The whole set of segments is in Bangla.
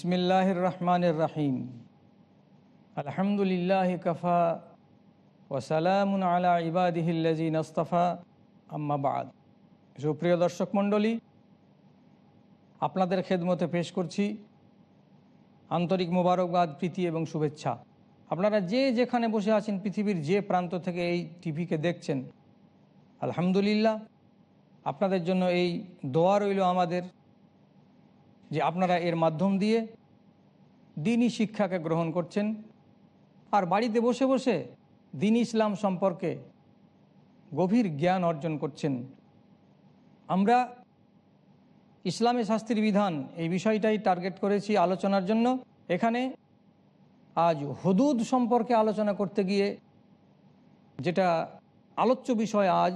বিসমিল্লাহির রহমানির রাহিম আলহামদুলিল্লাহ কফা ওসালামুন আলা ইবাদিহিল্লাজি নস্তফা আম্মাবাদ সুপ্রিয় দর্শক মণ্ডলী, আপনাদের খেদমতে পেশ করছি আন্তরিক মোবারকবাদ, প্রীতি এবং শুভেচ্ছা। আপনারা যে যেখানে বসে আছেন, পৃথিবীর যে প্রান্ত থেকে এই টিভিকে দেখছেন, আলহামদুলিল্লাহ, আপনাদের জন্য এই দোয়া রইল আমাদের। যে আপনারা এর মাধ্যম দিয়ে দিনই শিক্ষাকে গ্রহণ করছেন আর বাড়িতে বসে বসে দিন ইসলাম সম্পর্কে গভীর জ্ঞান অর্জন করছেন। আমরা ইসলামী শাস্ত্রীর বিধান এই বিষয়টাই টার্গেট করেছি আলোচনার জন্য। এখানে আজ হদুদ সম্পর্কে আলোচনা করতে গিয়ে যেটা আলোচ্য বিষয় আজ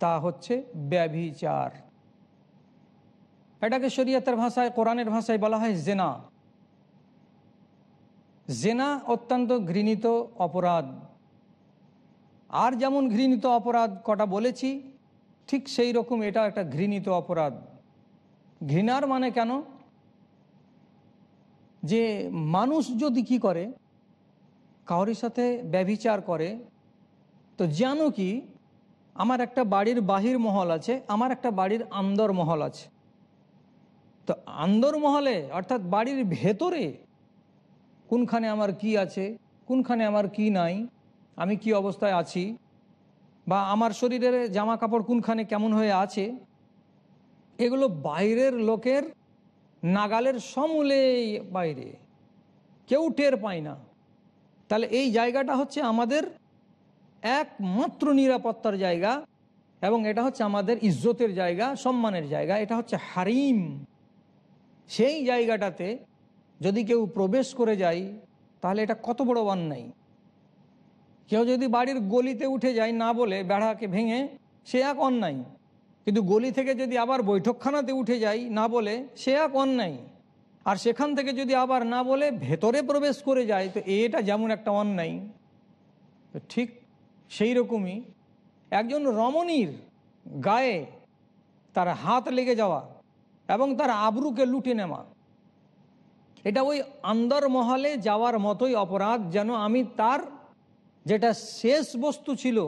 তা হচ্ছে ব্যভিচার। এটাকে শরীয়তের ভাষায়, কোরআনের ভাষায় বলা হয় জেনা। জেনা অত্যন্ত ঘৃণিত অপরাধ। আর যেমন ঘৃণিত অপরাধ কটা বলেছি, ঠিক সেই রকম এটা একটা ঘৃণিত অপরাধ। ঘৃণার মানে কেন? যে মানুষ যদি কি করে কাউরির সাথে ব্যভিচার করে, তো জানো কি, আমার একটা বাড়ির বাহির মহল আছে, আমার একটা বাড়ির আন্দর মহল আছে। তো আন্দরমহলে, অর্থাৎ বাড়ির ভেতরে, কোনখানে আমার কি আছে, কোনখানে আমার কি নাই, আমি কি অবস্থায় আছি, বা আমার শরীরের জামা কাপড় কোনখানে কেমন হয়ে আছে, এগুলো বাইরের লোকের নাগালের সমূলে বাইরে। কেউ টের পায় না। তাহলে এই জায়গাটা হচ্ছে আমাদের একমাত্র নিরাপত্তার জায়গা, এবং এটা হচ্ছে আমাদের ইজ্জতের জায়গা, সম্মানের জায়গা, এটা হচ্ছে হারিম। সেই জায়গাটাতে যদি কেউ প্রবেশ করে যায়, তাহলে এটা কত বড় অন্যায়। কেউ যদি বাড়ির গলিতে উঠে যায় না বলে বেড়াকে ভেঙে, সে এক অন্যায়। কিন্তু গলি থেকে যদি আবার বৈঠকখানাতে উঠে যায় না বলে, সে এক অন্যায়। আর সেখান থেকে যদি আবার না বলে ভেতরে প্রবেশ করে যায়, তো এটা যেমন একটা অন্যায়। তো ঠিক সেই রকমই একজন রমণীর গায়ে তার হাত লেগে যাওয়া। এবং তার আবরুকে লুটে নেওয়া। এটা ওই আন্দর মহলে যাওয়ার মতোই অপরাধ, যেন আমি তার যেটা শেষ বস্তু ছিল,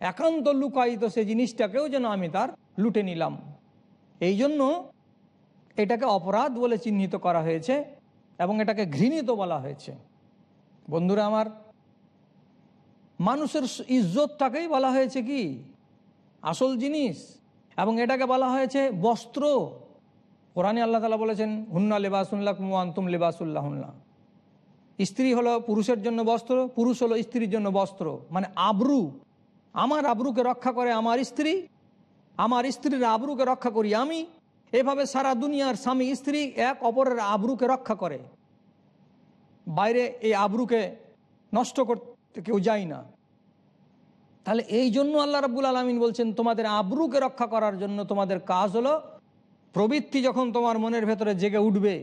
একান্ত লুকায়িত সে জিনিসটাকেও যেন আমি তার লুটে নিলাম। এই জন্য এটাকে অপরাধ বলে চিহ্নিত করা হয়েছে এবং এটাকে ঘৃণিত বলা হয়েছে। বন্ধুরা আমার, মানুষের ইজ্জতটাকেই বলা হয়েছে কি? আসল জিনিস এবং এটাকে বলা হয়েছে বস্ত্র। কোরআনে আল্লাহ তালা বলেছেন, হুন্না লেবাসুল্লাহ আন্তুম লেবাসুল্লাহ হুন্না স্ত্রী হলো পুরুষের জন্য বস্ত্র, পুরুষ হলো স্ত্রীর জন্য বস্ত্র মানে আবরু। আমার আবরুকে রক্ষা করে আমার স্ত্রী, আমার স্ত্রীর আবরুকে রক্ষা করি আমি। এভাবে সারা দুনিয়ার স্বামী স্ত্রী এক অপরের আবরুকে রক্ষা করে। বাইরে এই আবরুকে নষ্ট করতে কেউ যায় না। তাহলে এই জন্য আল্লাহ রাবুল আলমিন বলছেন, তোমাদের আবরুকে রক্ষা করার জন্য তোমাদের কাজ হলো, প্রবৃত্তি যখন তোমার মনের ভেতরে জেগে উঠবে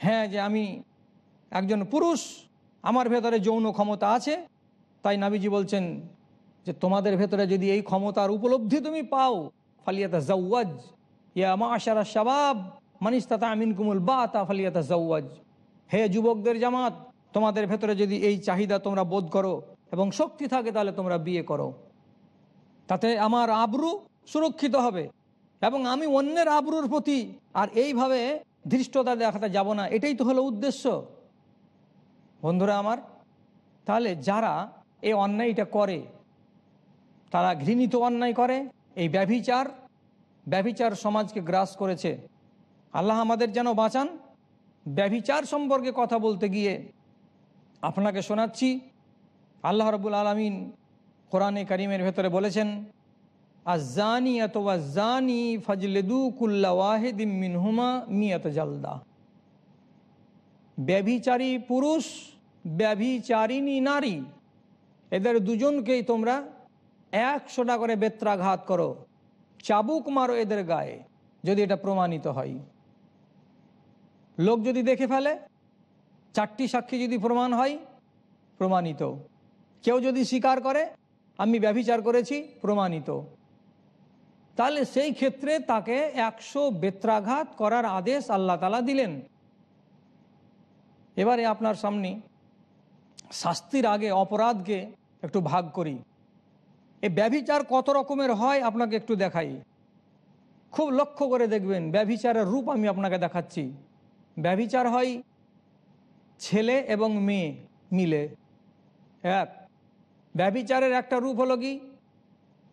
হ্যাঁ যে আমি একজন পুরুষ, আমার ভেতরে যৌন ক্ষমতা আছে, তাই নাবিজি বলছেন যে তোমাদের ভেতরে যদি এই ক্ষমতার উপলব্ধি তুমি পাও, ফালিয়াতা জাউয়াজ ইয়া মা আশারা শাবাব মানিস্তাতা আমিন কুমুল বা তা ফালিয়াতা জাউয়াজ হে যুবকদের জামাত, তোমাদের ভেতরে যদি এই চাহিদা তোমরা বোধ করো এবং শক্তি থাকে তাহলে তোমরা বিয়ে করো। তাতে আমার আবরু সুরক্ষিত হবে এবং আমি অন্যের আবরুর প্রতি আর এইভাবে ধৃষ্টতা দেখাতে যাব না। এটাই তো হলো উদ্দেশ্য। বন্ধুরা আমার, তাহলে যারা এই অন্যায়টা করে, তারা ঘৃণিত অন্যায় করে, এই ব্যভিচার ব্যভিচার সমাজকে গ্রাস করেছে। আল্লাহ আমাদের যেন বাঁচান। ব্যভিচার সম্পর্কে কথা বলতে গিয়ে আপনাকে শোনাচ্ছি। আল্লাহ রবুল আলমিন কোরআনে করিমের ভেতরে বলেছেন আজানি অথবা জানি ফজলেদু কুল্লা ওয়াহেদিম মিনহুমা মিয়াত জালদা। ব্যভিচারী পুরুষ, ব্যভিচারিণী নারী, এদের দুজনকেই তোমরা একশোটা করে বেত্রাঘাত করো, চাবুক মারো এদের গায়ে, যদি এটা প্রমাণিত হয়। লোক যদি দেখে ফেলে, চারটি সাক্ষী যদি প্রমাণ হয়, প্রমাণিত। কেউ যদি স্বীকার করে, আমি ব্যভিচার করেছি, প্রমাণিত। তাহলে সেই ক্ষেত্রে তাকে একশো বেত্রাঘাত করার আদেশ আল্লাহ তালা দিলেন। এবারে আপনার সামনে শাস্তির আগে, অপরাধকে একটু ভাগ করি। এ ব্যভিচার কত রকমের হয় আপনাকে একটু দেখাই। খুব লক্ষ্য করে দেখবেন, ব্যভিচারের রূপ আমি আপনাকে দেখাচ্ছি। ব্যভিচার হয় ছেলে এবং মেয়ে মিলে। এক ব্যভিচারের একটা রূপ হলো কি?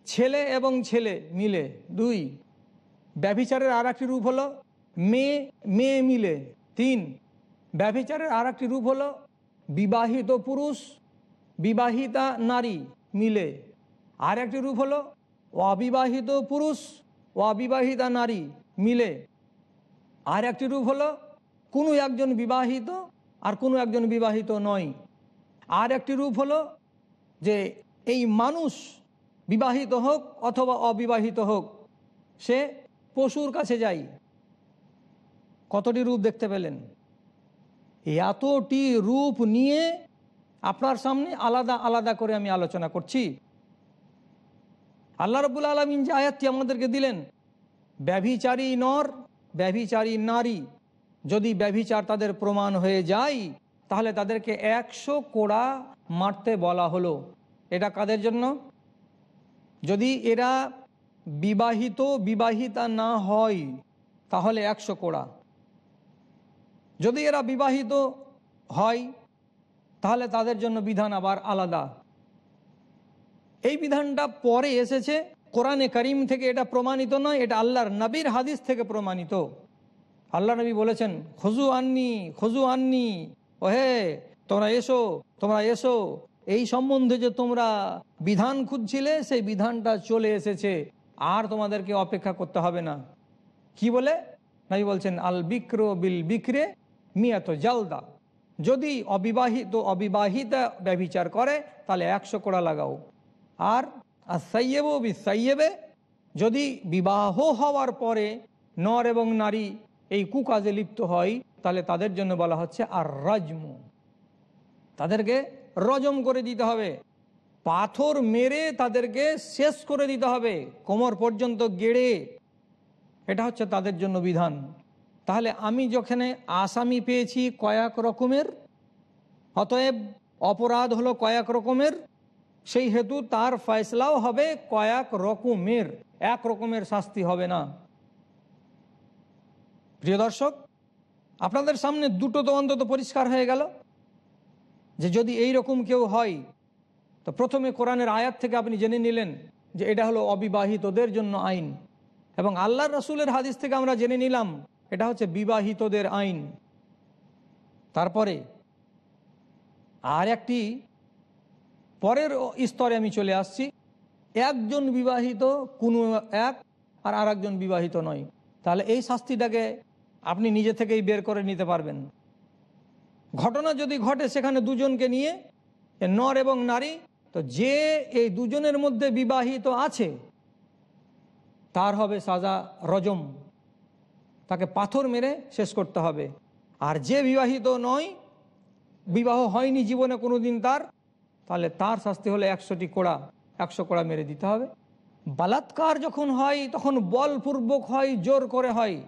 ছেলে এবং ছেলে মিলে, দুই। ব্যভিচারের আর একটি রূপ হলো মেয়ে মেয়ে মিলে, তিন। ব্যভিচারের আর একটি রূপ হলো বিবাহিত পুরুষ, বিবাহিতা নারী মিলে। আর একটি রূপ হলো অবিবাহিত পুরুষ, অবিবাহিতা নারী মিলে। আর একটি রূপ হলো কোনো একজন বিবাহিত আর কোনো একজন বিবাহিত নয়। আর একটি রূপ হলো যে এই মানুষ বিবাহিত হোক অথবা অবিবাহিত হোক, সে পশুর কাছে যাই। কতটি রূপ দেখতে পেলেন? এতটি রূপ নিয়ে আপনার সামনে আলাদা আলাদা করে আমি আলোচনা করছি। আল্লাহ রবুল আলমিন যে আয়াতটি আমাদেরকে দিলেন, ব্যভিচারী নর, ব্যভিচারী নারী, যদি ব্যভিচার তাদের প্রমাণ হয়ে যায়, তাহলে তাদেরকে একশো কোড়া মারতে বলা হলো। এটা কাদের জন্য? যদি এরা বিবাহিত বিবাহিতা না হয়, তাহলে একশো কোড়া। যদি এরা বিবাহিত হয়, তাহলে তাদের জন্য বিধান আবার আলাদা। এই বিধানটা পরে এসেছে। কোরআনে করিম থেকে এটা প্রমাণিত নয় এটা আল্লাহর নবীর হাদিস থেকে প্রমাণিত। আল্লাহ নবী বলেছেন খজু আননি খজু আননি, ওহে তোমরা এসো তোমরা এসো। এই সম্বন্ধে যে তোমরা বিধান খুঁজছিলে, সেই বিধানটা চলে এসেছে। আর তোমাদেরকে অপেক্ষা করতে হবে না। কি বলে? নবী বলছেন, আল বিক্র বিল বিক্রে মিয়াত জালদা। যদি অবিবাহিত, অবিবাহিতা ব্যবিচার করে, তাহলে একশো কোড়া লাগাও। আর সাইয়েব বি সাইয়েবে। যদি বিবাহ হওয়ার পরে নর এবং নারী এই কুকাজে লিপ্ত হয়, তাহলে তাদের জন্য বলা হচ্ছে, আর রাজমু। তাদেরকে রজম করে দিতে হবে। পাথর মেরে তাদেরকে শেষ করে দিতে হবে, কোমর পর্যন্ত গেড়ে। এটা হচ্ছে তাদের জন্য বিধান। তাহলে আমি যখানে আসামি পেয়েছি কয়েক রকমের, অতএব অপরাধ হলো কয়েক রকমের, সেই হেতু তার ফয়সলাও হবে কয়েক রকমের, এক রকমের শাস্তি হবে না। প্রিয় দর্শক, আপনাদের সামনে দুটো তো অন্তত পরিষ্কার হয়ে গেল। যে যদি এই রকম কেউ হয়, তো প্রথমে কোরআনের আয়াত থেকে আপনি জেনে নিলেন যে এটা হলো অবিবাহিতদের জন্য আইন। এবং আল্লাহ রসুলের হাদিস থেকে আমরা জেনে নিলাম, এটা হচ্ছে বিবাহিতদের আইন। তারপরে আর একটি পরের স্তরে আমি চলে আসছি, একজন বিবাহিত কোনো এক আর আর বিবাহিত নয়। তাহলে এই শাস্তিটাকে আপনি নিজে থেকেই বের করে নিতে পারবেন। ঘটনা যদি ঘটে সেখানে দুজনকে নিয়ে নর এবং নারী, তো যে এই দুজনের মধ্যে বিবাহিত আছে, তার হবে সাজা রজম। তাকে পাথর মেরে শেষ করতে হবে। আর যে বিবাহিত নয়, বিবাহ হয়নি জীবনে কোনো দিন তার, তাহলে তার শাস্তি হলে একশোটি কোড়া, একশো কোড়া মেরে দিতে হবে। বালাৎকার যখন হয়, তখন বলপূর্বক হয়, জোর করে হয়।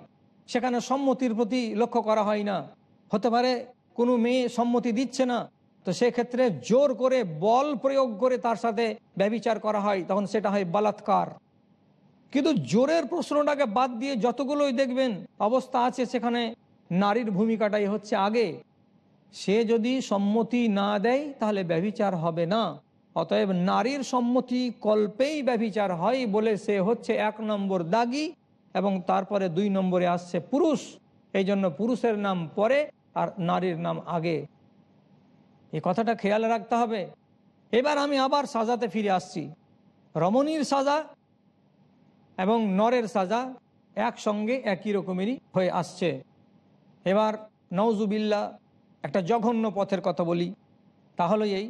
সেখানে সম্মতির প্রতি লক্ষ্য করা হয় না। হতে পারে কোনো মেয়ে সম্মতি দিচ্ছে না, তো সেক্ষেত্রে জোর করে বল প্রয়োগ করে তার সাথে ব্যবিচার করা হয়, তখন সেটা হয় বালাৎকার। কিন্তু জোরের প্রশ্নটাকে বাদ দিয়ে যতগুলোই দেখবেন, অবস্থা আছে সেখানে নারীর ভূমিকাটাই হচ্ছে আগে। সে যদি সম্মতি না দেয়, তাহলে ব্যবিচার হবে না। অতএব নারীর সম্মতি কল্পেই ব্যবিচার হয় বলে সে হচ্ছে এক নম্বর দাগি এবং তারপরে দুই নম্বরে আসছে পুরুষ। এই জন্য পুরুষের নাম পরে আর নারীর নাম আগে। এই কথাটা খেয়াল রাখতে হবে। এবার আমি আবার সাজাতে ফিরে আসছি। রমণীর সাজা এবং নরের সাজা একসঙ্গে একই রকমেরই হয়ে আসছে। এবার নওজুবিল্লা একটা জঘন্য পথের কথা বলি। তাহলে এই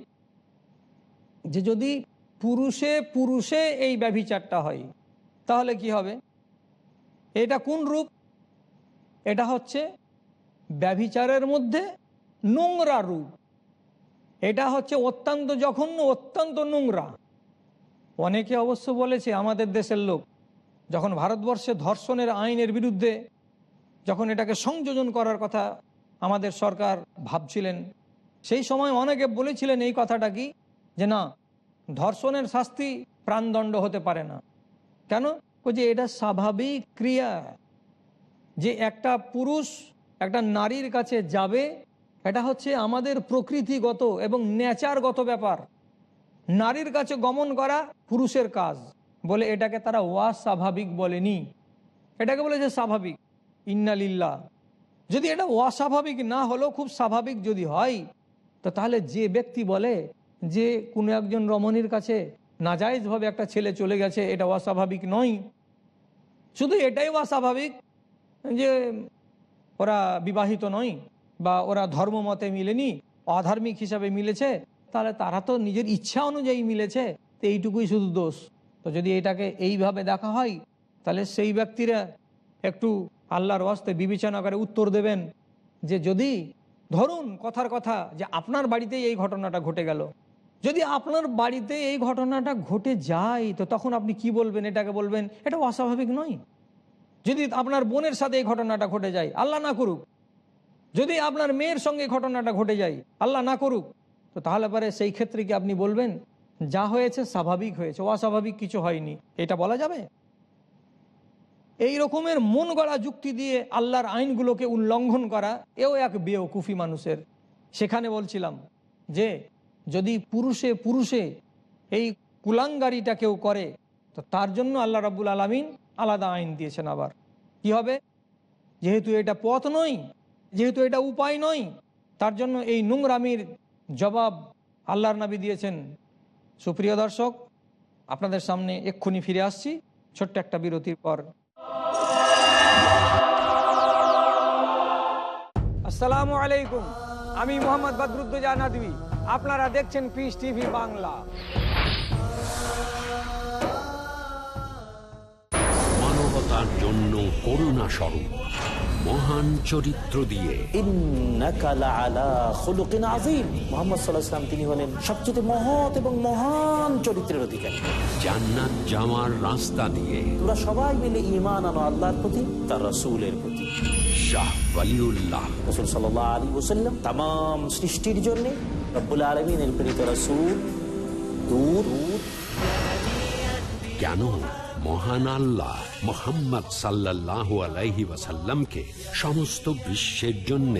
যে যদি পুরুষে পুরুষে এই ব্যভিচারটা হয়, তাহলে কি হবে? এটা কোন রূপ? এটা হচ্ছে ব্যভিচারের মধ্যে নোংরা রূপ। এটা হচ্ছে অত্যন্ত জঘন্য, অত্যন্ত নোংরা। অনেকে অবশ্য বলেছে, আমাদের দেশের লোক যখন ভারতবর্ষে ধর্ষণের আইনের বিরুদ্ধে যখন এটাকে সংযোজন করার কথা আমাদের সরকার ভাবছিলেন, সেই সময় অনেকে বলেছিলেন এই কথাটা কি, যে না, ধর্ষণের শাস্তি প্রাণদণ্ড হতে পারে না। কেন? যে এটা স্বাভাবিক ক্রিয়া। যে একটা পুরুষ একটা নারীর কাছে যাবে, এটা হচ্ছে আমাদের প্রকৃতিগত এবং নেচারগত ব্যাপার। নারীর কাছে গমন করা পুরুষের কাজ, বলে এটাকে তারা অস্বাভাবিক বলেনি। এটাকে বলে যে স্বাভাবিক। ইন্নালিল্লা যদি এটা অস্বাভাবিক না হলেও খুব স্বাভাবিক যদি হয়, তো তাহলে যে ব্যক্তি বলে যে কোনো একজন রমণীর কাছে নাজাইজভাবে একটা ছেলে চলে গেছে, এটা অস্বাভাবিক নয়। শুধু এটাই অস্বাভাবিক যে ওরা বিবাহিত নয় বা ওরা ধর্মমতে মিলেনি, অধার্মিক হিসাবে মিলেছে, তাহলে তারা তো নিজের ইচ্ছা অনুযায়ী মিলেছে, তো এইটুকুই শুধু দোষ। তো যদি এটাকে এইভাবে দেখা হয়, তাহলে সেই ব্যক্তিরা একটু আল্লাহর ওয়াস্তে বিবেচনা করে উত্তর দেবেন যে যদি, ধরুন কথার কথা যে আপনার বাড়িতেই এই ঘটনাটা ঘটে গেল। যদি আপনার বাড়িতে এই ঘটনাটা ঘটে যায়, তো তখন আপনি কি বলবেন, এটাকে বলবেন? এটা অস্বাভাবিক নয়। যদি আপনার বোনের সাথে এই ঘটনাটা ঘটে যায়, আল্লাহ না করুক। যদি আপনার মেয়ের সঙ্গে ঘটনাটা ঘটে যায়, আল্লাহ না করুক। তো তাহলে পরে সেই ক্ষেত্রে কি আপনি বলবেন, যা হয়েছে স্বাভাবিক হয়েছে, অস্বাভাবিক কিছু হয়নি। এটা বলা যাবে? এই রকমের মন গড়া যুক্তি দিয়ে আল্লাহর আইনগুলোকে উল্লঙ্ঘন করা, এও এক বেওকুফি মানুষের। সেখানে বলছিলাম যে, যদি পুরুষে পুরুষে এই কুলাঙ্গারিটা কেউ করে, তো তার জন্য আল্লাহ রাবুল আলমিন আলাদা আইন দিয়েছেন আবার। কি হবে? যেহেতু এটা পথ নয়, যেহেতু এটা উপায় নয়, তার জন্য এই নোংরামির জবাব আল্লাহর নবী দিয়েছেন। সুপ্রিয় দর্শক, আপনাদের সামনে এক্ষুনি ফিরে আসছি। ছোট্ট একটা বিরতির পর। আসসালামু আলাইকুম। আমি মোহাম্মদ বদরুদ্দোজা নদী আপনারা দেখছেন পিস টিভি বাংলা। মানবতার জন্য করুণা স্বরূপ। মহান চরিত্র দিয়ে। তিনি হলেন সবচেয়ে মহৎ এবং মহান চরিত্রের অধিকারী। জান্নাত যাওয়ার রাস্তা দিয়ে। তোমরা সবাই মিলে ইমান আনো আল্লাহর প্রতি তার রসুলের প্রতি। শাহ রসুল সৃষ্টির কেন? মহান আল্লাহ মোহাম্মদ সাল্লাহ আলাইহি ওয়াসাল্লামকে সমস্ত বিশ্বের জন্য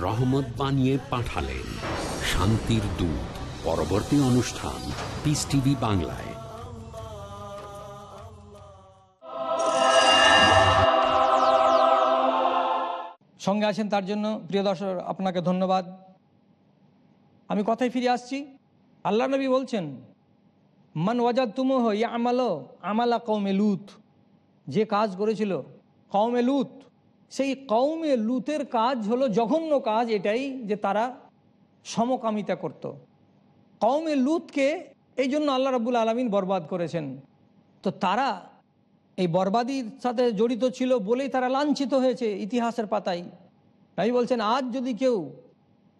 রহমত বানিয়ে পাঠালেন। শান্তির দূত, পরবর্তী অনুষ্ঠান পিস টিভি বাংলায়। সঙ্গে আছেন তার জন্য প্রিয় দর্শক, আপনাকে ধন্যবাদ। আমি কথায় ফিরে আসছি। আল্লাহ নবী বলছেন মান ওয়াজাদ তুমহ ইয়া আমালো আমালা কৌমে লুত। যে কাজ করেছিল কৌমে লুত। সেই কৌমে লুতের কাজ হলো জঘন্য কাজ এটাই যে তারা সমকামিতা করত। কৌমে লুতকে এই জন্য আল্লাহ রাবুল আলমিন বরবাদ করেছেন। তো তারা এই বরবাদির সাথে জড়িত ছিল বলেই তারা লাঞ্ছিত হয়েছে ইতিহাসের পাতায়। তাই বলছেন, আজ যদি কেউ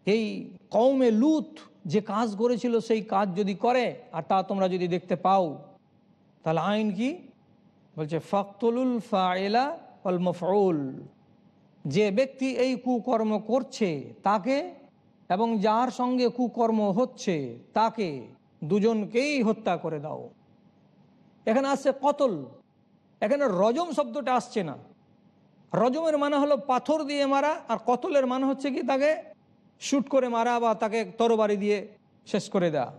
এই কৌমে লুত যে কাজ করেছিল সেই কাজ যদি করে, আর তা তোমরা যদি দেখতে পাও, তাহলে আইন কি? বলছে ফখতুলুল ফাইলা অল মফউল। যে ব্যক্তি এই কুকর্ম করছে, তাকে এবং যার সঙ্গে কুকর্ম হচ্ছে, তাকে দুজনকেই হত্যা করে দাও। এখানে আসছে কতল। এখানে রজম শব্দটা আসছে না। রজমের মানে হলো পাথর দিয়ে মারা, আর কতলের মানে হচ্ছে কি তাকে শ্যুট করে মারা বা তাকে তরবারি দিয়ে শেষ করে দেয়া।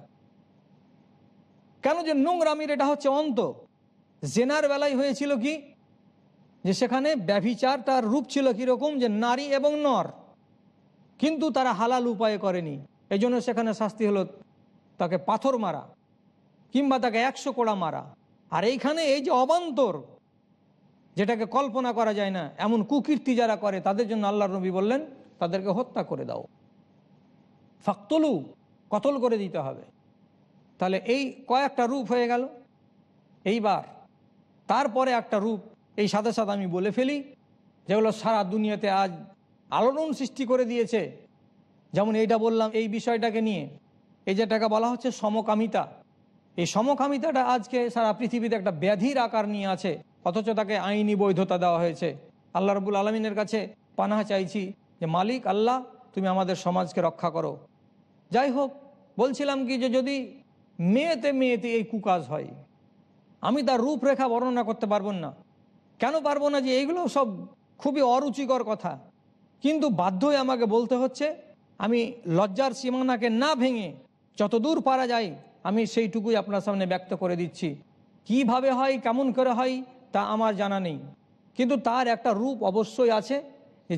কেন যে নোংরামির এটা হচ্ছে অন্ত? জেনার বেলায় হয়েছিল কি? যে সেখানে ব্যভিচার তার রূপ ছিল কীরকম যে নারী এবং নর। কিন্তু তারা হালাল উপায়ে করেনি। এই জন্য সেখানে শাস্তি হলো তাকে পাথর মারা কিংবা তাকে একশো কোড়া মারা। আর এইখানে এই যে অবান্তর, যেটাকে কল্পনা করা যায় না, এমন কুকীর্তি যারা করে, তাদের জন্য আল্লাহ নবী বললেন, তাদেরকে হত্যা করে দাও। ফাক্তলু, কতল করে দিতে হবে। তাহলে এই কয়েকটা রূপ হয়ে গেল। এইবার তারপরে একটা রূপ, এই সাথে সাথে আমি বলে ফেলি যেগুলো সারা দুনিয়াতে আজ আলোড়ন সৃষ্টি করে দিয়েছে। যেমন এইটা বললাম, এই বিষয়টাকে নিয়ে। এই যেটাকে বলা হচ্ছে সমকামিতা। এই সমকামিতাটা আজকে সারা পৃথিবীতে একটা ব্যাধির আকার নিয়ে আছে, অথচ তাকে আইনি বৈধতা দেওয়া হয়েছে। আল্লাহ রবুল আলমিনের কাছে পানাহা চাইছি যে, মালিক আল্লাহ, তুমি আমাদের সমাজকে রক্ষা করো। যাই হোক বলছিলাম কি যে যদি মেয়েতে মেয়েতে এই কুকাজ হয়, আমি তার রূপরেখা বর্ণনা করতে পারব না। কেন পারব না যে এইগুলো সব খুবই অরুচিকর কথা। কিন্তু বাধ্য হয়ে আমাকে বলতে হচ্ছে, আমি লজ্জার সীমানাকে না ভেঙে যতদূর পারা যায়, আমি সেইটুকুই আপনার সামনে ব্যক্ত করে দিচ্ছি। কীভাবে হয়, কেমন করে হয়, তা আমার জানা নেই। কিন্তু তার একটা রূপ অবশ্যই আছে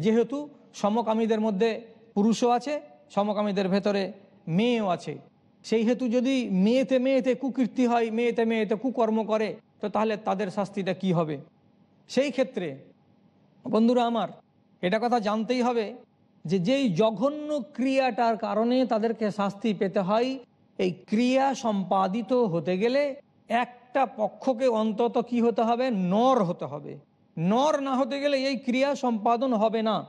যেহেতু সমকামীদের মধ্যে পুরুষও আছে, সমকামীদের ভেতরে মেয়েও আছে। সেই হেতু যদি মেয়েতে মেয়েতে কুকীর্তি হয়, মেয়েতে মেয়েতে কুকর্ম করে, তো তাহলে তাদের শাস্তিটা কি হবে? সেই ক্ষেত্রে, বন্ধুরা আমার, এটা কথা জানতেই হবে যে যেই জঘন্য ক্রিয়াটার কারণে তাদেরকে শাস্তি পেতে হয়, এই ক্রিয়া সম্পাদিত হতে গেলে একটা পক্ষকে অন্তত কি হতে হবে? নর হতে হবে। নর না হতে গেলে এই ক্রিয়া সম্পাদন হবে না।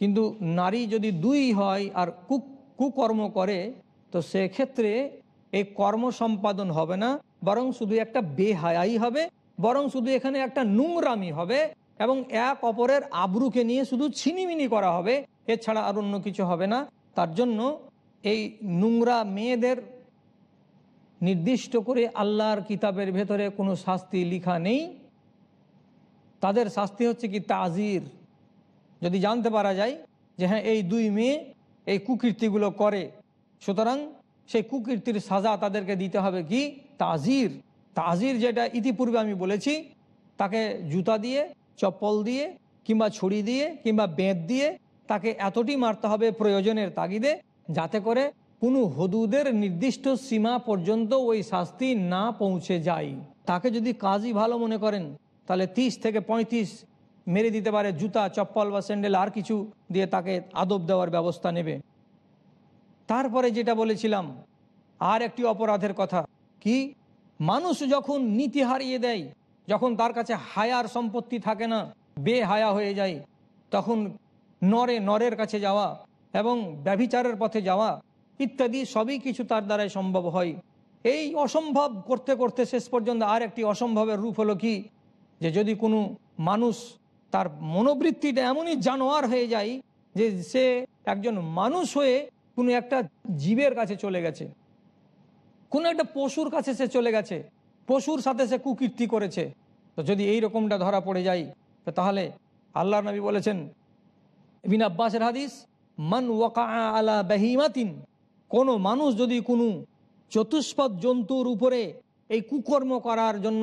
কিন্তু নারী যদি দুই হয় আর কুক কুকর্ম করে, তো সেক্ষেত্রে এই কর্ম সম্পাদন হবে না, বরং শুধু একটা বেহায়াই হবে, বরং শুধু এখানে একটা নোংরামি হবে এবং এক অপরের আবরুকে নিয়ে শুধু ছিনিমিনি করা হবে, এছাড়া আর অন্য কিছু হবে না। তার জন্য এই নোংরা মেয়েদের নির্দিষ্ট করে আল্লাহর কিতাবের ভেতরে কোনো শাস্তি লিখা নেই। তাদের শাস্তি হচ্ছে কি তাজির। যদি জানতে পারা যায় যে হ্যাঁ এই দুই মেয়ে এই কুকীর্তিগুলো করে। সুতরাং সেই কুকীর্তির সাজা তাদেরকে দিতে হবে কি? তাজির। তাজির যেটা ইতিপূর্বে আমি বলেছি, তাকে জুতা দিয়ে, চপ্পল দিয়ে, কিংবা ছুরি দিয়ে, কিংবা বেঁত দিয়ে তাকে এতটি মারতে হবে প্রয়োজনের তাগিদে, যাতে করে কোনো হদুদের নির্দিষ্ট সীমা পর্যন্ত ওই শাস্তি না পৌঁছে যায়। তাকে যদি কাজই ভালো মনে করেন, তাহলে তিরিশ থেকে পঁয়ত্রিশ মেরে দিতে পারে, জুতা, চপ্পল বা স্যান্ডেল আর কিছু দিয়ে তাকে আদব দেওয়ার ব্যবস্থা নেবে। তারপরে যেটা বলেছিলাম, আর একটি অপরাধের কথা। কি? মানুষ যখন নীতি হারিয়ে দেয়, যখন তার কাছে হায়ার সম্পত্তি থাকে না, বেহায়া হয়ে যায়, তখন নরে নরের কাছে যাওয়া এবং ব্যভিচারের পথে যাওয়া ইত্যাদি সবই কিছু তার দ্বারাই সম্ভব হয়। এই অসম্ভব করতে করতে শেষ পর্যন্ত আর একটি অসম্ভবের রূপ হলো কি? যে যদি কোনো মানুষ তার মনোবৃত্তিটা এমনই জানোয়ার হয়ে যায় যে সে একজন মানুষ হয়ে কোনো একটা জীবের কাছে চলে গেছে। কোনো একটা পশুর কাছে সে চলে গেছে। পশুর সাথে সে কুকীর্তি করেছে। তো যদি এই রকমটা ধরা পড়ে যায়, তো তাহলে আল্লাহ নবী বলেছেন বিন আব্বাসের হাদিস, মান ওয়াকা আলা বাহিমাতিন কোনো মানুষ যদি কোনো চতুষ্পদ জন্তুর উপরে এই কুকর্ম করার জন্য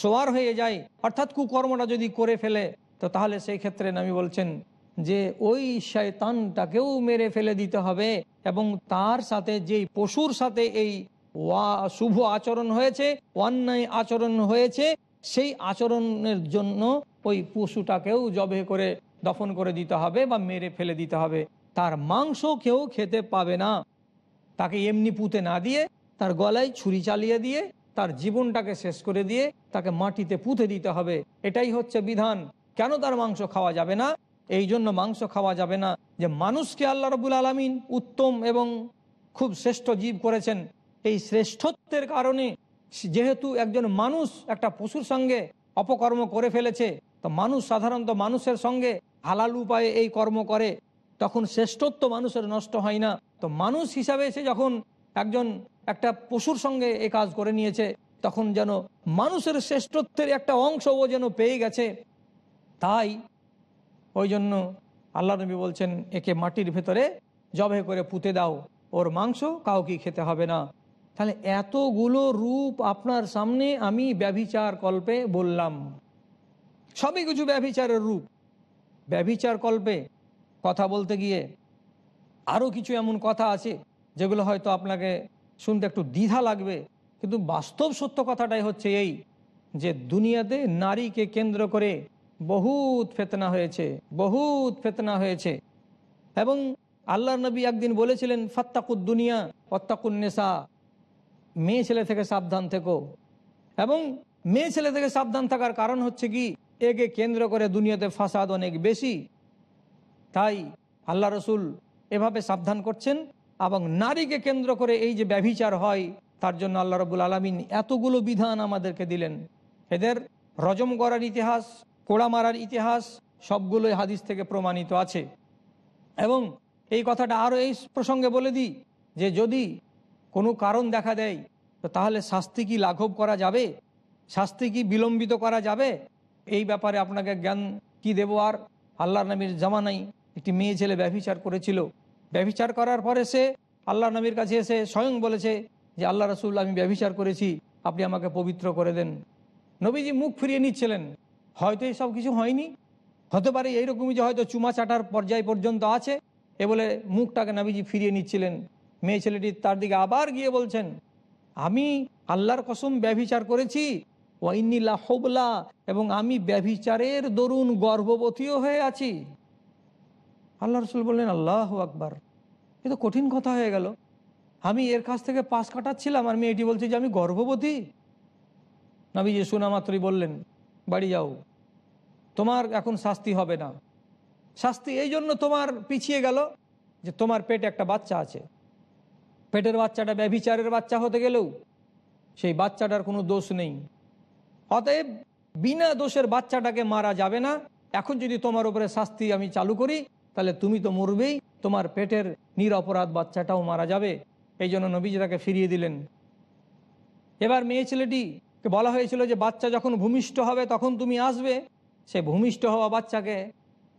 সোয়ার হয়ে যায়, অর্থাৎ কুকর্মটা যদি করে ফেলে তো তাহলে সেই ক্ষেত্রে নবী বলছেন যে ওই শয়তানটাকেও মেরে ফেলে দিতে হবে এবং তার সাথে যেই পশুর সাথে এই ওয়া শুভ আচরণ হয়েছে, অন্যায় আচরণ হয়েছে, সেই আচরণের জন্য ওই পশুটাকেও জবে করে দফন করে দিতে হবে বা মেরে ফেলে দিতে হবে। তার মাংস কেউ খেতে পাবে না। তাকে এমনি পুঁতে না দিয়ে, তার গলায় ছুরি চালিয়ে দিয়ে, তার জীবনটাকে শেষ করে দিয়ে তাকে মাটিতে পুঁতে দিতে হবে। এটাই হচ্ছে বিধান। কেন তার মাংস খাওয়া যাবে না? এই জন্য মাংস খাওয়া যাবে না। যে মানুষকে আল্লাহ রবুল আলমিন উত্তম এবং খুব শ্রেষ্ঠ জীব করেছেন, এই শ্রেষ্ঠত্বের কারণে যেহেতু একজন মানুষ একটা পশুর সঙ্গে অপকর্ম করে ফেলেছে, তো মানুষ সাধারণত মানুষের সঙ্গে হালাল উপায়ে এই কর্ম করে, তখন শ্রেষ্ঠত্ব মানুষের নষ্ট হয় না। তো মানুষ হিসাবে সে যখন একজন একটা পশুর সঙ্গে এ কাজ করে নিয়েছে, তখন যেন মানুষের শ্রেষ্ঠত্বের একটা অংশ ও যেন পেয়ে গেছে। তাই ওই জন্য আল্লাহ নবী বলছেন, একে মাটির ভেতরে জবে করে পুঁতে দাও। ওর মাংস কাউকে খেতে হবে না। তাহলে এতগুলো রূপ আপনার সামনে আমি ব্যভিচার কল্পে বললাম। সবই কিছু ব্যভিচারের রূপ। ব্যভিচার কল্পে কথা বলতে গিয়ে আরও কিছু এমন কথা আছে, যেগুলো হয়তো আপনাকে শুনতে একটু দ্বিধা লাগবে। কিন্তু বাস্তব সত্য কথাটাই হচ্ছে এই যে, দুনিয়াতে নারীকে কেন্দ্র করে বহুত ফেতনা হয়েছে, বহুত ফেতনা হয়েছে। এবং আল্লাহ নবী একদিন বলেছিলেন, ফত্তাকুদ দুনিয়া ফত্তাকুন্নেসা মেয়ে ছেলে থেকে সাবধান থেকো। এবং মেয়ে ছেলে থেকে সাবধান থাকার কারণ হচ্ছে কি, একে কেন্দ্র করে দুনিয়াতে ফাসাদ অনেক বেশি। তাই আল্লাহ রসুল এভাবে সাবধান করছেন এবং নারীকে কেন্দ্র করে এই যে ব্যভিচার হয়, তার জন্য আল্লাহ রবুল আলমিন এতগুলো বিধান আমাদেরকে দিলেন। এদের রজম করার ইতিহাস কোড়া মারার ইতিহাস সবগুলোই হাদিস থেকে প্রমাণিত আছে। এবং এই কথাটা আরও এই প্রসঙ্গে বলে দিই যে যদি কোনো কারণ দেখা দেয়, তো তাহলে শাস্তি কি লাঘব করা যাবে? শাস্তি কি বিলম্বিত করা যাবে? এই ব্যাপারে আপনাকে জ্ঞান কি দেবো আর? আল্লাহ নবীর জামানাই একটি মেয়ে ছেলে ব্যভিচার করেছিল। ব্যভিচার করার পরে সে আল্লাহ নবীর কাছে এসে স্বয়ং বলেছে যে, আল্লাহ রসুল আমি ব্যভিচার করেছি। আপনি আমাকে পবিত্র করে দেন। নবীজি মুখ ফিরিয়ে নিচ্ছিলেন। হয়তো এসব কিছু হয়নি। হতে পারে এইরকমই যে হয়তো চুমা চাটার পর্যায় পর্যন্ত আছে, এ বলে মুখটাকে নবীজি ফিরিয়ে নিচ্ছিলেন। মেয়ে ছেলেটি তার দিকে আবার গিয়ে বলছেন, আমি আল্লাহর কসম ব্যভিচার করেছি ওয়াইনিল্লা হবলা, এবং আমি ব্যভিচারের দরুন গর্ভবতীও হয়ে আছি। আল্লাহ রসুল বললেন, আল্লাহ আকবার, এ তো কঠিন কথা হয়ে গেল। আমি এর কাছ থেকে পাশ কাটাচ্ছিলাম আর মেয়েটি বলছে যে আমি গর্ভবতী। নবী যে শোনা মাত্রই বললেন, বাড়ি যাও। তোমার এখন শাস্তি হবে না। শাস্তি এই জন্য তোমার পিছিয়ে গেল যে তোমার পেটে একটা বাচ্চা আছে। পেটের বাচ্চাটা ব্যভিচারের বাচ্চা হতে গেলেও সেই বাচ্চাটার কোনো দোষ নেই। অতএব বিনা দোষের বাচ্চাটাকে মারা যাবে না। এখন যদি তোমার উপরে শাস্তি আমি চালু করি, তাহলে তুমি তো মরবেই, তোমার পেটের নিরপরাধ বাচ্চাটাও মারা যাবে। এই জন্য নবীজি তাকে ফিরিয়ে দিলেন। এবার মেয়ে ছেলেটিকে বলা হয়েছিল যে বাচ্চা যখন ভূমিষ্ঠ হবে, তখন তুমি আসবে। সে ভূমিষ্ঠ হওয়া বাচ্চাকে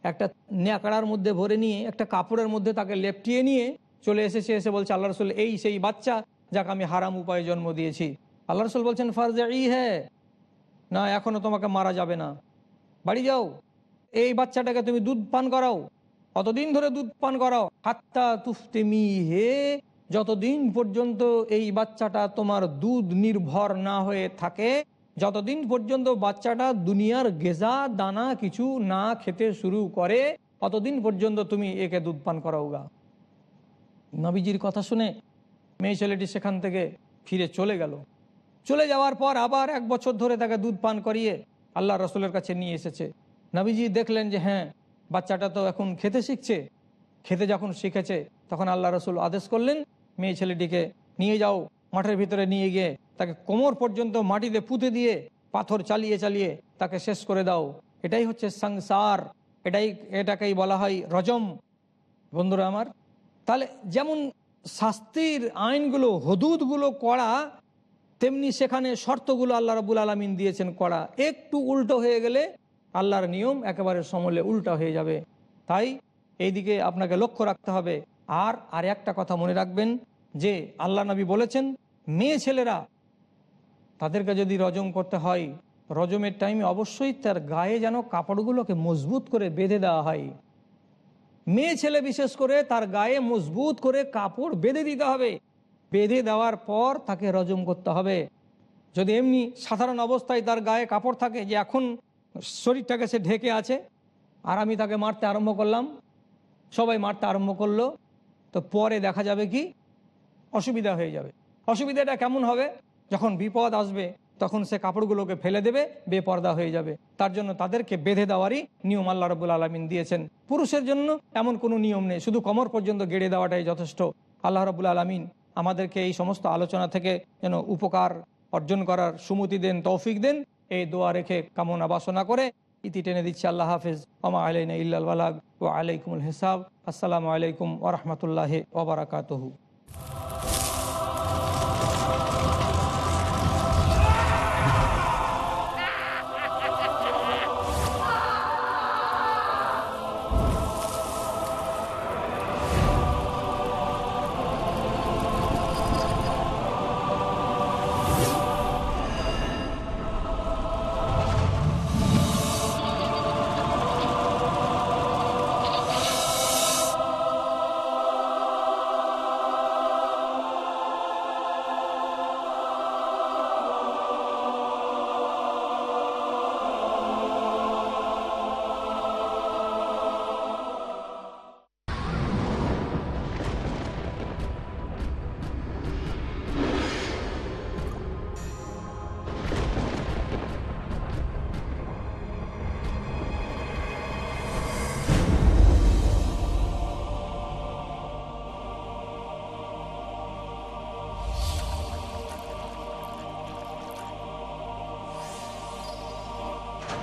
একটা ন্যাকড়ার মধ্যে ভরে নিয়ে, একটা কাপড়ের মধ্যে তাকে লেপটিয়ে নিয়ে চলে এসেছে এসে বলছে, আল্লাহ রসুল, এই সেই বাচ্চা যাকে আমি হারাম উপায়ে জন্ম দিয়েছি। আল্লাহ রসুল বলছেন ফারজা ই হ্যাঁ না, এখনও তোমাকে মারা যাবে না। বাড়ি যাও। এই বাচ্চাটাকে তুমি দুধ পান করাও। অতদিন ধরে দুধ পান করাও। হাত্তা তুফতেমি হে, যতদিন পর্যন্ত এই বাচ্চাটা তোমার দুধ নির্ভর না হয়ে থাকে যতদিন পর্যন্ত বাচ্চাটা দুনিয়ার গেজা দানা কিছু না খেতে শুরু করে, ততদিন পর্যন্ত তুমি একে দুধ পান করাও গা নবীজির কথা শুনে মেয়ে ছেলেটি সেখান থেকে ফিরে চলে গেল। চলে যাওয়ার পর আবার এক বছর ধরে তাকে দুধ পান করিয়ে আল্লাহ রসুলের কাছে নিয়ে এসেছে। নবীজি দেখলেন যে হ্যাঁ বাচ্চাটা তো এখন খেতে শিখছে। খেতে যখন শিখেছে, তখন আল্লাহ রসুল আদেশ করলেন, মেয়ে ছেলেটিকে নিয়ে যাও, মাঠের ভিতরে নিয়ে গিয়ে তাকে কোমর পর্যন্ত মাটিতে পুঁতে দিয়ে পাথর চালিয়ে চালিয়ে তাকে শেষ করে দাও। এটাই হচ্ছে সংসার। এটাই, এটাকেই বলা হয় রজম। বন্ধুরা আমার, তাহলে যেমন শাস্তির আইনগুলো, হদুদগুলো কড়া, তেমনি সেখানে শর্তগুলো আল্লাহ রবুল আলমিন দিয়েছেন কড়া। একটু উল্টো হয়ে গেলে আল্লাহর নিয়ম একেবারে সমলে উল্টা হয়ে যাবে। তাই এই দিকে আপনাকে লক্ষ্য রাখতে হবে। আর আর একটা কথা মনে রাখবেন যে, আল্লাহ নবী বলেছেন, মেয়ে ছেলেরা তাদেরকে যদি রজম করতে হয়, রজমের টাইমে অবশ্যই তার গায়ে যেন কাপড়গুলোকে মজবুত করে বেঁধে দেওয়া হয়। মেয়ে ছেলে বিশেষ করে তার গায়ে মজবুত করে কাপড় বেঁধে দিতে হবে। বেঁধে দেওয়ার পর তাকে রজম করতে হবে। যদি এমনি সাধারণ অবস্থায় তার গায়ে কাপড় থাকে যে এখন শরীরটাকে সে ঢেকে আছে, আর আমি তাকে মারতে আরম্ভ করলাম, সবাই মারতে আরম্ভ করল, তো পরে দেখা যাবে কি? অসুবিধা হয়ে যাবে। অসুবিধাটা কেমন হবে? যখন বিপদ আসবে, তখন সে কাপড়গুলোকে ফেলে দেবে, বেপর্দা হয়ে যাবে। তার জন্য তাদেরকে বেঁধে দেওয়ারই নিয়ম আল্লাহ রবুল আলমিন দিয়েছেন। পুরুষের জন্য এমন কোনো নিয়ম নেই, শুধু কমর পর্যন্ত গেড়ে দেওয়াটাই যথেষ্ট। আল্লাহ রবুল আলমিন আমাদেরকে এই সমস্ত আলোচনা থেকে যেন উপকার অর্জন করার সুমতি দেন, তৌফিক দেন, এই দোয়া রেখে কামনা বাসনা করে ইতি টেনে দিচ্ছে আল্লাহ হাফিজ। আমা আলাইনা ইল্লাল ও আলাইকুমুল হিসাব। আসসালামু আলাইকুম ওরহমতুল্লাহ ওবরাকাতহু